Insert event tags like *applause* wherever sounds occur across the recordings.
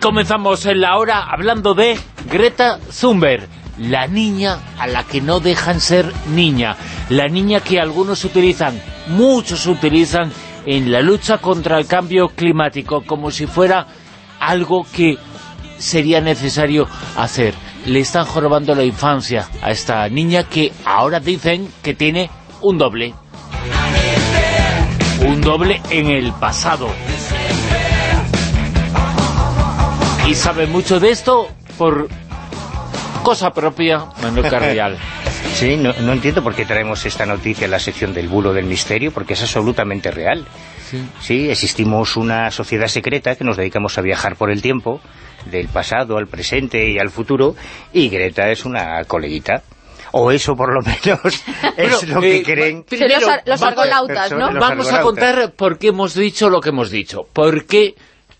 comenzamos en la hora hablando de Greta Thunberg, la niña a la que no dejan ser niña, la niña que algunos utilizan, muchos utilizan en la lucha contra el cambio climático, como si fuera algo que sería necesario hacer. Le están jorobando la infancia a esta niña que ahora dicen que tiene un doble. Un doble en el pasado. Y sabe mucho de esto por cosa propia Manuel Carrial. *laughs* Sí, no, no, entiendo por qué traemos esta noticia en la sección del bulo del misterio, porque es absolutamente real. Sí. sí, existimos una sociedad secreta que nos dedicamos a viajar por el tiempo, del pasado al presente y al futuro, y Greta es una coleguita o eso por lo *laughs* menos es lo que eh, creen los, los argonautas, ¿no? Vamos argonautas. a contar por qué hemos dicho lo que hemos dicho. Porque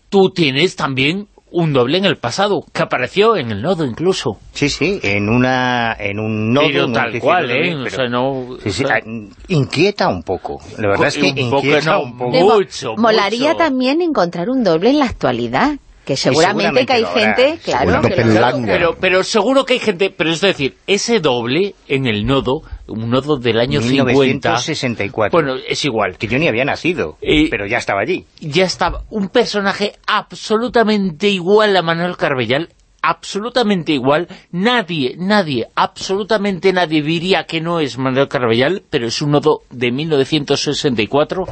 tú tienes también un doble en el pasado, que apareció en el nodo incluso. Sí, sí, en una en un nodo. Pero tal cual, ¿eh? Pero, o sea, no, sí, sí, o sea, inquieta un poco. La verdad es que un inquieta poco, no, un poco. Mucho, Molaría mucho. también encontrar un doble en la actualidad. Que seguramente, seguramente que hay gente, claro, que lo. Pero, pero seguro que hay gente, pero es decir, ese doble en el nodo, un nodo del año 50, 1964. bueno, es igual, que yo ni había nacido, Eh, pero ya estaba allí. ya estaba un personaje absolutamente igual a Manuel Carbellal, absolutamente igual, nadie, nadie, absolutamente nadie diría que no es Manuel Carbellal, pero es un nodo de 1964,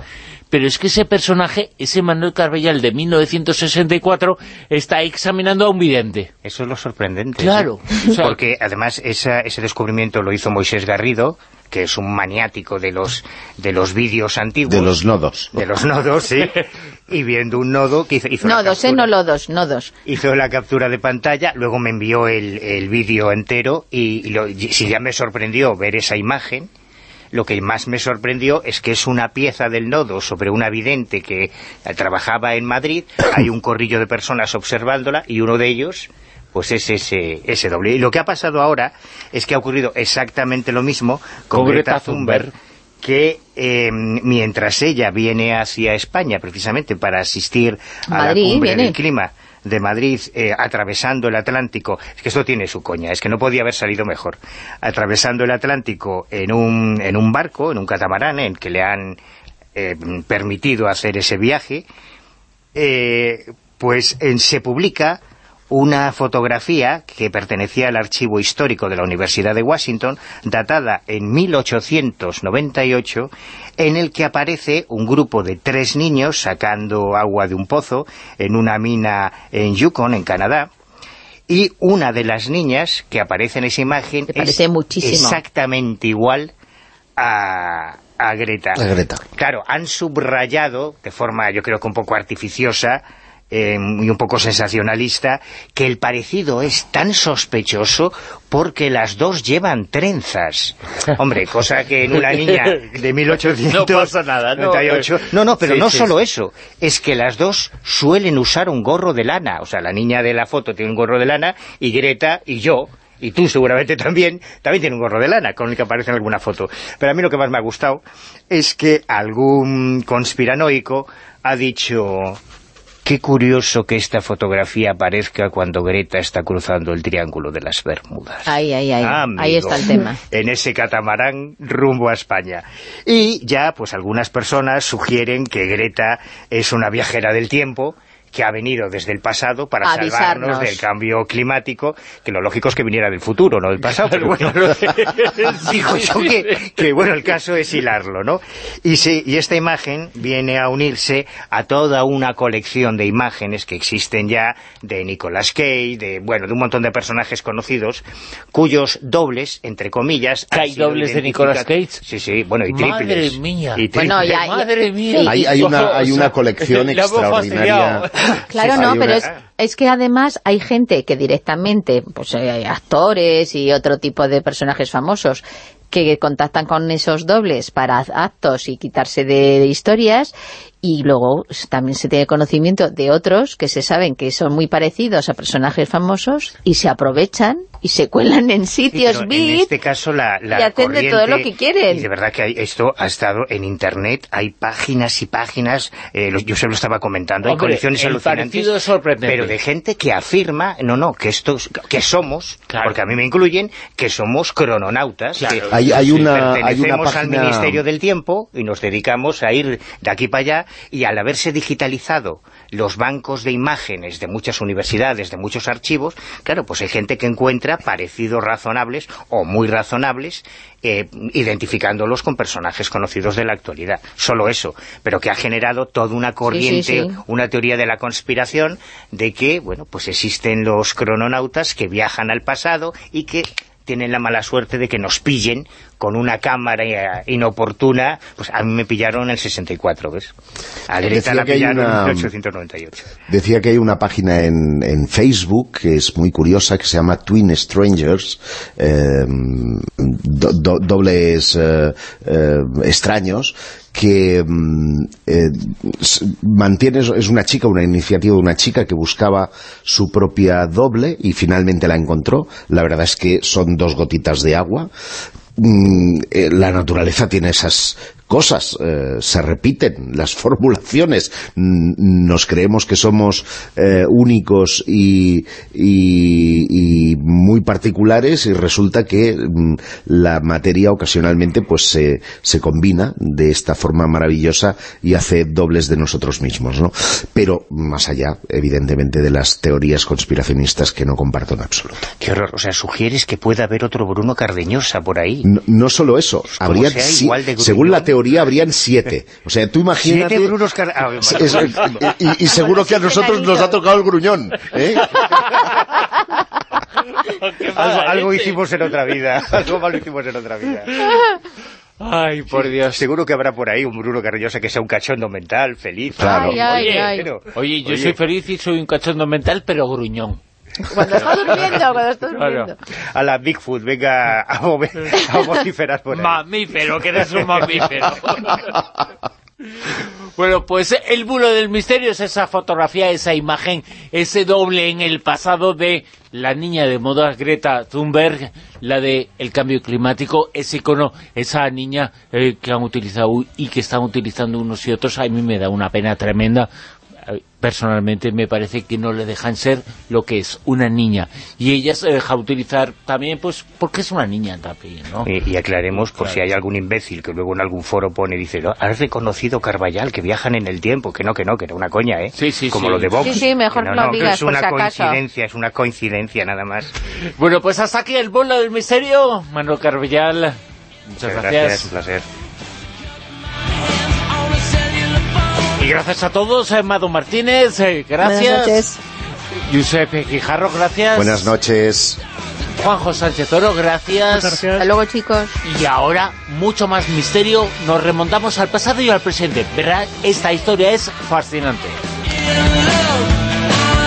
pero es que ese personaje, ese Manuel Carbellal de 1964, está examinando a un vidente. Eso es lo sorprendente. Claro, ¿sí? o sea- Porque además esa- ese descubrimiento lo hizo Moisés Garrido, que es un maniático de los de los vídeos antiguos. De los nodos. de los nodos, sí. y viendo un nodo que hizo, hizo la Nodos, ¿eh? captura- No lodos, nodos. hizo la captura de pantalla, luego me envió el, el vídeo entero y, y lo- y si ya me sorprendió ver esa imagen, lo que más me sorprendió es que es una pieza del nodo sobre una vidente que eh, trabajaba en Madrid, *coughs* hay un corrillo de personas observándola y uno de ellos pues es ese, ese doble. Y lo que ha pasado ahora es que ha ocurrido exactamente lo mismo con, Con Greta Greta Thunberg. Thunberg, que eh, mientras ella viene hacia España precisamente para asistir a Madrid, la cumbre viene. del clima de Madrid eh, atravesando el Atlántico, es que esto tiene su coña, es que no podía haber salido mejor, atravesando el Atlántico en un, en un barco, en un catamarán, en que le han eh, permitido hacer ese viaje, eh, pues en- se publica una fotografía que pertenecía al archivo histórico de la Universidad de Washington, datada en 1898, en el que aparece un grupo de tres niños sacando agua de un pozo en una mina en Yukon, en Canadá, y una de las niñas que aparece en esa imagen parece es muchísimo. exactamente igual a, a Greta. A Greta. Claro, han subrayado de forma yo creo que un poco artificiosa eh, y un poco sensacionalista que el parecido es tan sospechoso porque las dos llevan trenzas. Hombre, cosa que en una niña de 1898... *laughs* No pasa nada, ¿no? No, no, pero Sí, no sí, solo sí. eso, es que las dos suelen usar un gorro de lana. O sea, la niña de la foto tiene un gorro de lana y Greta y yo y tú seguramente también, también tiene un gorro de lana con el que aparece en alguna foto. Pero a mí lo que más me ha gustado es que algún conspiranoico ha dicho... Qué curioso que esta fotografía aparezca cuando Greta está cruzando el Triángulo de las Bermudas. Ahí, ahí, ahí. Amigo, Ahí está el tema. *laughs* En ese catamarán rumbo a España. Y ya, pues algunas personas sugieren que Greta es una viajera del tiempo que ha venido desde el pasado para Avisarnos. salvarnos del cambio climático, que lo lógico es que viniera del futuro, no del pasado, pero bueno, *laughs* yo que, que, bueno, el caso es hilarlo, ¿no? Y, sí, y esta imagen viene a unirse a toda una colección de imágenes que existen ya de Nicolas Cage, de, bueno, de un montón de personajes conocidos, cuyos dobles, entre comillas... ¿Que han hay dobles de Nicolas Cage? Sí, sí, bueno, y Madre triples. mía. Y Bueno, triples. ya- ya- Madre mía. Hay, hay una, hay una *laughs* colección extraordinaria. *coughs* Claro, Sí, no, pero una- es, es que además hay gente que directamente, pues eh, actores y otro tipo de personajes famosos, que contactan con esos dobles para actos y quitarse de historias y luego también se tiene conocimiento de otros que se saben que son muy parecidos a personajes famosos y se aprovechan y se cuelan en sitios sí, En este caso la, la y hacen de todo lo que quieren. Y de verdad que hay, esto ha estado en internet, hay páginas y páginas, eh, yo se lo estaba comentando, hay colecciones alucinantes, pero de gente que afirma, no, no, que estos, que somos, porque a mí me incluyen, que somos crononautas, que hay, hay una, pertenecemos al Ministerio del Tiempo y nos dedicamos a ir de aquí para allá y al haberse digitalizado los bancos de imágenes de muchas universidades, de muchos archivos, claro, pues hay gente que encuentra parecidos razonables o muy razonables, eh, identificándolos con personajes conocidos de la actualidad. Solo eso, pero que ha generado toda una corriente, una teoría de la conspiración de que, bueno, pues existen los crononautas que viajan al pasado y que tienen la mala suerte de que nos pillen con una cámara inoportuna, pues a mí me pillaron en el 64, ¿ves? A Greta la pillaron en 1898. Decía que hay una página en, en, Facebook que es muy curiosa, que se llama Twin Strangers, eh, dobles eh, eh, extraños, que mm, eh, mantiene, es una chica, una iniciativa de una chica que buscaba su propia doble y finalmente la encontró. La verdad es que son dos gotitas de agua Mm, eh, la naturaleza tiene esas cosas, eh, se repiten las *laughs* formulaciones, nos creemos que somos eh, únicos y, muy particulares y resulta que mm, la materia ocasionalmente pues se, se, combina de esta forma maravillosa y hace dobles de nosotros mismos, ¿no? Pero más allá, evidentemente, de las teorías conspiracionistas que no comparto en absoluto. Qué horror, o sea, sugieres que pueda haber otro Bruno Cardeñosa por ahí. No, solo eso, pues habría, según la teoría habrían siete. O sea, tú imagínate... Siete Brunos ah, y, seguro que a nosotros nos ha tocado el gruñón. ¿eh? *laughs* algo, hicimos en otra vida. *laughs* Algo malo hicimos en otra vida. Ay, por Dios. Seguro que habrá por ahí un Bruno Carrillosa que sea un cachondo mental, feliz. Claro. oye, yo soy feliz y soy un cachondo mental, pero gruñón. Cuando está durmiendo, cuando está durmiendo. A la Bigfoot, venga a, a vociferar por ahí. Mamífero, que eres un mamífero. Bueno, pues el bulo del misterio es esa fotografía, esa imagen, ese doble en el pasado de la niña de moda Greta Thunberg, la de el cambio climático, ese icono, esa niña eh, que han utilizado y que están utilizando unos y otros, a mí me da una pena tremenda, personalmente me parece que no le dejan ser lo que es una niña y ella se deja utilizar también pues porque es una niña también ¿no? y, aclaremos por si hay algún imbécil que luego en algún foro pone y dice ¿has reconocido Carballal que viajan en el tiempo? que no, que no, que era una coña ¿eh? sí, sí, como lo de Vox sí, sí, mejor no, lo digas es una coincidencia, es una coincidencia nada más bueno pues hasta aquí el bolo del misterio Manuel Carballal muchas, gracias. gracias un placer Y gracias a todos, eh, Mado Martínez, eh, gracias. Buenas Giuseppe Quijarro, gracias. Buenas noches. Juanjo Sánchez Oro, gracias. Hasta luego, chicos. Y ahora, mucho más misterio, nos remontamos al pasado y al presente. ¿Verdad? Esta historia es fascinante.